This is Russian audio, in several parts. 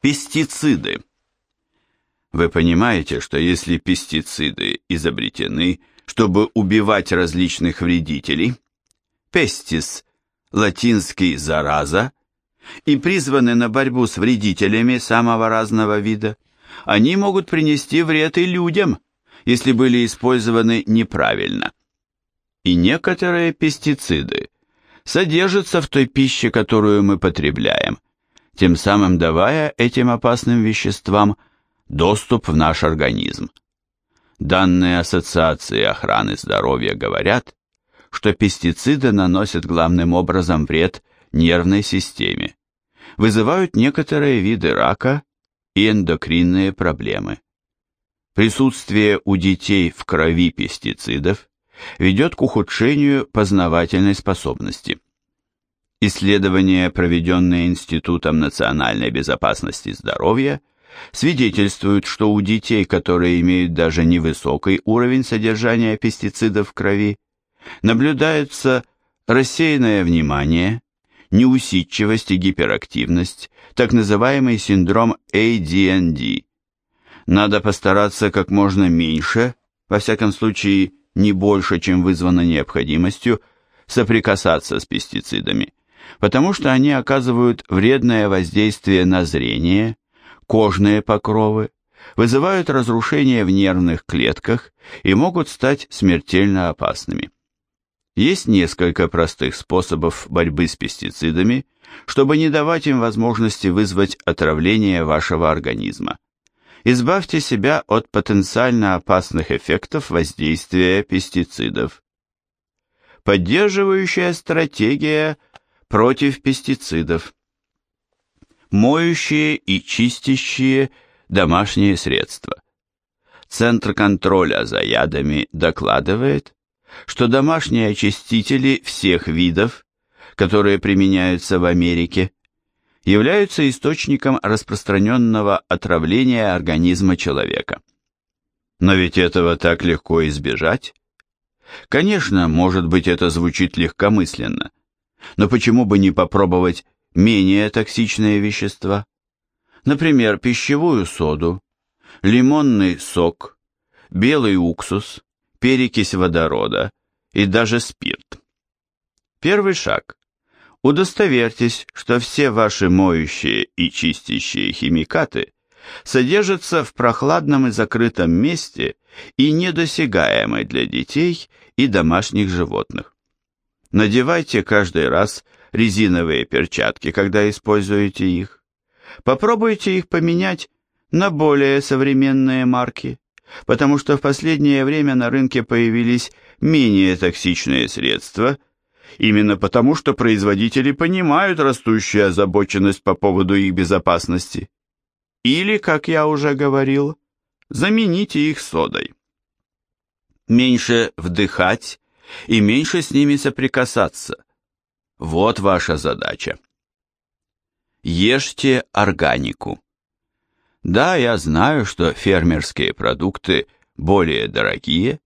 Пестициды. Вы понимаете, что если пестициды изобретены, чтобы убивать различных вредителей, пестис, латинский «зараза», и призваны на борьбу с вредителями самого разного вида, они могут принести вред и людям, если были использованы неправильно. И некоторые пестициды содержатся в той пище, которую мы потребляем, тем самым давая этим опасным веществам доступ в наш организм. Данные Ассоциации охраны здоровья говорят, что пестициды наносят главным образом вред нервной системе, вызывают некоторые виды рака и эндокринные проблемы. Присутствие у детей в крови пестицидов ведет к ухудшению познавательной способности. Исследования, проведенные Институтом национальной безопасности здоровья, свидетельствуют, что у детей, которые имеют даже невысокий уровень содержания пестицидов в крови, наблюдается рассеянное внимание, неусидчивость и гиперактивность, так называемый синдром ADND. Надо постараться как можно меньше, во всяком случае не больше, чем вызвано необходимостью, соприкасаться с пестицидами, потому что они оказывают вредное воздействие на зрение, кожные покровы, вызывают разрушение в нервных клетках и могут стать смертельно опасными. Есть несколько простых способов борьбы с пестицидами, чтобы не давать им возможности вызвать отравление вашего организма. Избавьте себя от потенциально опасных эффектов воздействия пестицидов. Поддерживающая стратегия против пестицидов. Моющие и чистящие домашние средства. Центр контроля за ядами докладывает, что домашние очистители всех видов, которые применяются в Америке, являются источником распространенного отравления организма человека. Но ведь этого так легко избежать. Конечно, может быть, это звучит легкомысленно, но почему бы не попробовать менее токсичные вещества? Например, пищевую соду, лимонный сок, белый уксус, перекись водорода и даже спирт. Первый шаг. Удостоверьтесь, что все ваши моющие и чистящие химикаты содержатся в прохладном и закрытом месте и недосягаемой для детей и домашних животных. Надевайте каждый раз резиновые перчатки, когда используете их. Попробуйте их поменять на более современные марки потому что в последнее время на рынке появились менее токсичные средства, именно потому что производители понимают растущую озабоченность по поводу их безопасности. Или, как я уже говорил, замените их содой. Меньше вдыхать и меньше с ними соприкасаться. Вот ваша задача. Ешьте органику. Да, я знаю, что фермерские продукты более дорогие,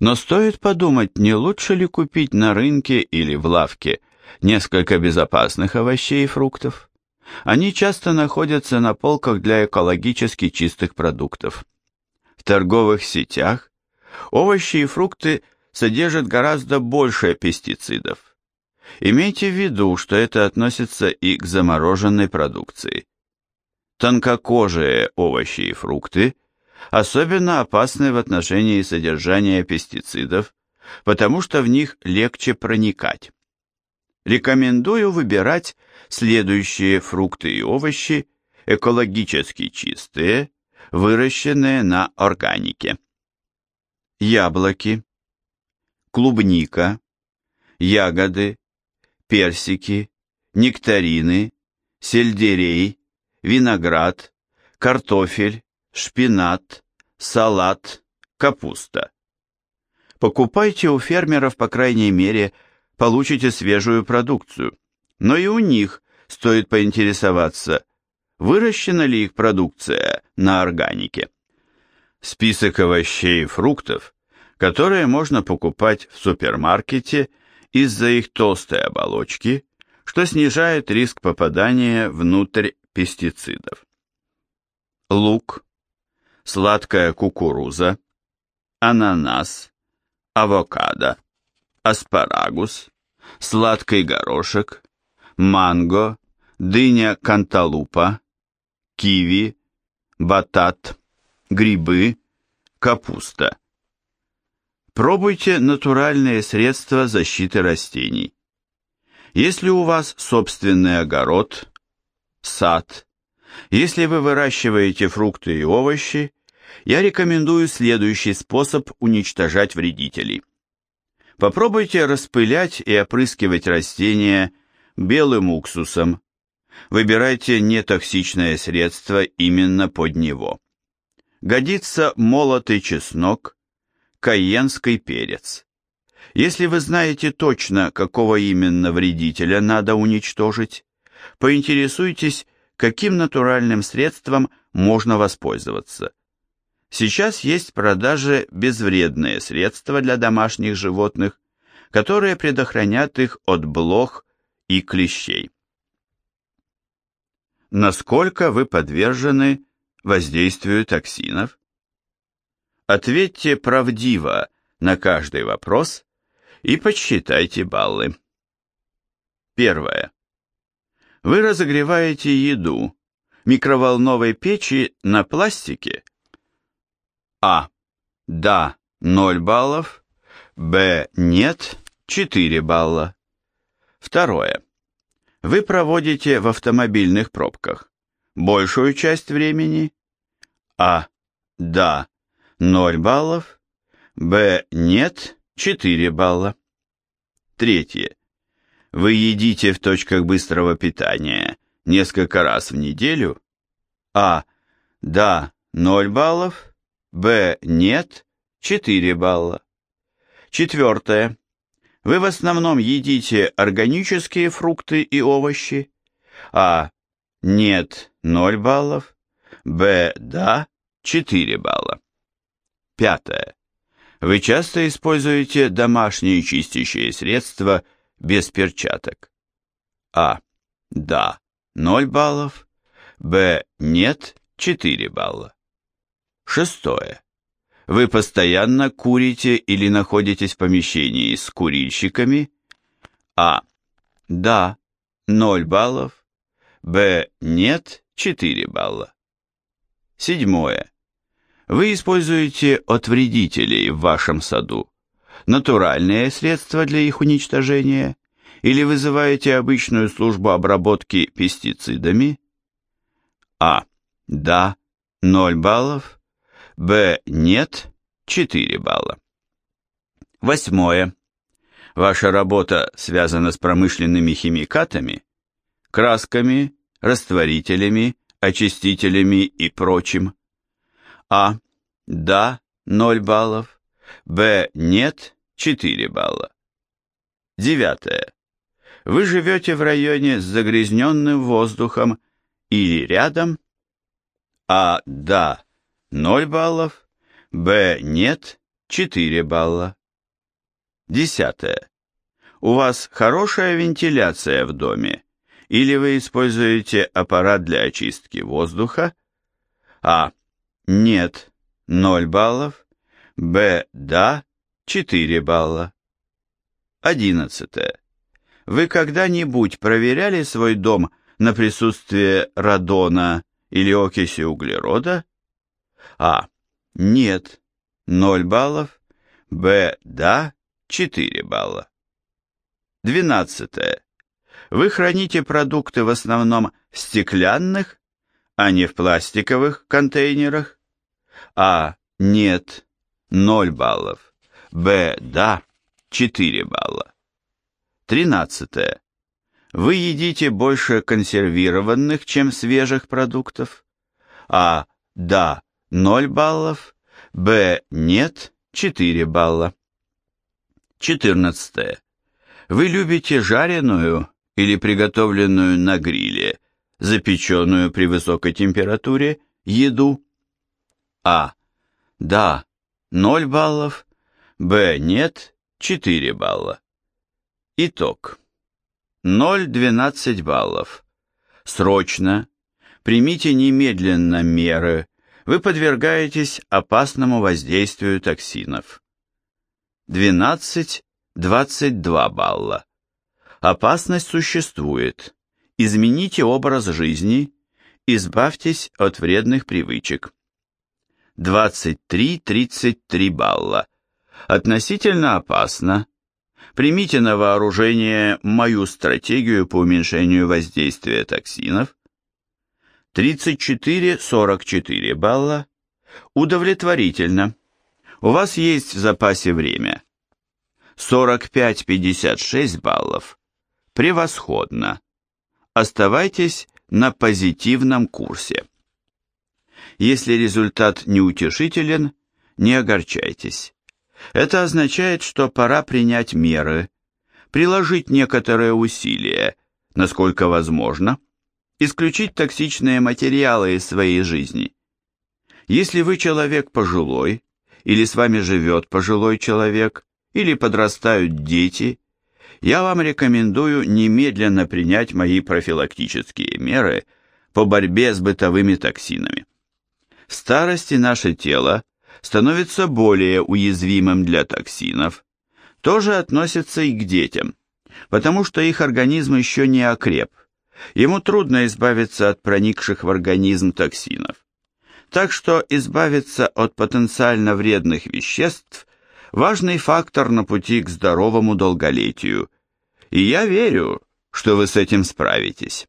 но стоит подумать, не лучше ли купить на рынке или в лавке несколько безопасных овощей и фруктов. Они часто находятся на полках для экологически чистых продуктов. В торговых сетях овощи и фрукты содержат гораздо больше пестицидов. Имейте в виду, что это относится и к замороженной продукции тонкокожие овощи и фрукты особенно опасны в отношении содержания пестицидов, потому что в них легче проникать. Рекомендую выбирать следующие фрукты и овощи экологически чистые, выращенные на органике. Яблоки, клубника, ягоды, персики, нектарины, сельдерей, виноград, картофель, шпинат, салат, капуста. Покупайте у фермеров, по крайней мере, получите свежую продукцию. Но и у них стоит поинтересоваться, выращена ли их продукция на органике. Список овощей и фруктов, которые можно покупать в супермаркете из-за их толстой оболочки, что снижает риск попадания внутрь пестицидов. лук, сладкая кукуруза, ананас, авокадо, аспарагус, сладкий горошек, манго, дыня канталупа, киви, батат, грибы, капуста. Пробуйте натуральные средства защиты растений. Если у вас собственный огород, сад, если вы выращиваете фрукты и овощи, я рекомендую следующий способ уничтожать вредителей. Попробуйте распылять и опрыскивать растения белым уксусом. Выбирайте нетоксичное средство именно под него. Годится молотый чеснок, кайенский перец. Если вы знаете точно, какого именно вредителя надо уничтожить, поинтересуйтесь, каким натуральным средством можно воспользоваться. Сейчас есть в продаже безвредные средства для домашних животных, которые предохранят их от блох и клещей. Насколько вы подвержены воздействию токсинов? Ответьте правдиво на каждый вопрос и подсчитайте баллы. Первое. Вы разогреваете еду микроволновой печи на пластике – а. Да, 0 баллов. Б. Нет, 4 балла. Второе. Вы проводите в автомобильных пробках большую часть времени. А. Да, 0 баллов. Б. Нет, 4 балла. Третье. Вы едите в точках быстрого питания несколько раз в неделю? А. Да, 0 баллов. Б. Нет. 4 балла. Четвертое. Вы в основном едите органические фрукты и овощи. А. Нет. 0 баллов. Б. Да. 4 балла. Пятое. Вы часто используете домашние чистящие средства без перчаток. А. Да. 0 баллов. Б. Нет. 4 балла. Шестое. Вы постоянно курите или находитесь в помещении с курильщиками? А. Да, 0 баллов. Б. Нет, 4 балла. Седьмое. Вы используете от вредителей в вашем саду натуральные средства для их уничтожения или вызываете обычную службу обработки пестицидами? А. Да, 0 баллов. Б. Нет. 4 балла. Восьмое. Ваша работа связана с промышленными химикатами, красками, растворителями, очистителями и прочим. А. Да. 0 баллов. Б. Нет. 4 балла. Девятое. Вы живете в районе с загрязненным воздухом или рядом? А. Да. 0 баллов, Б нет, 4 балла. Десятое. У вас хорошая вентиляция в доме, или вы используете аппарат для очистки воздуха? А. Нет, 0 баллов, Б. Да, 4 балла. Одиннадцатое. Вы когда-нибудь проверяли свой дом на присутствие радона или окиси углерода? А. Нет. 0 баллов. Б. Да. 4 балла. 12. Вы храните продукты в основном в стеклянных, а не в пластиковых контейнерах? А. Нет. 0 баллов. Б. Да. 4 балла. 13. Вы едите больше консервированных, чем свежих продуктов? А. Да. 0 баллов, Б. Нет, 4 балла. 14. Вы любите жареную или приготовленную на гриле, запеченную при высокой температуре, еду? А. Да, 0 баллов, Б. Нет, 4 балла. Итог. 0-12 баллов. Срочно, Примите немедленно меры, вы подвергаетесь опасному воздействию токсинов. 12-22 балла. Опасность существует. Измените образ жизни, избавьтесь от вредных привычек. 23-33 балла. Относительно опасно. Примите на вооружение мою стратегию по уменьшению воздействия токсинов. 34-44 балла. Удовлетворительно. У вас есть в запасе время. 45-56 баллов. Превосходно. Оставайтесь на позитивном курсе. Если результат неутешителен, не огорчайтесь. Это означает, что пора принять меры, приложить некоторые усилия, насколько возможно, исключить токсичные материалы из своей жизни. Если вы человек пожилой, или с вами живет пожилой человек, или подрастают дети, я вам рекомендую немедленно принять мои профилактические меры по борьбе с бытовыми токсинами. Старости наше тело становится более уязвимым для токсинов, тоже относится и к детям, потому что их организм еще не окреп, ему трудно избавиться от проникших в организм токсинов. Так что избавиться от потенциально вредных веществ – важный фактор на пути к здоровому долголетию, и я верю, что вы с этим справитесь.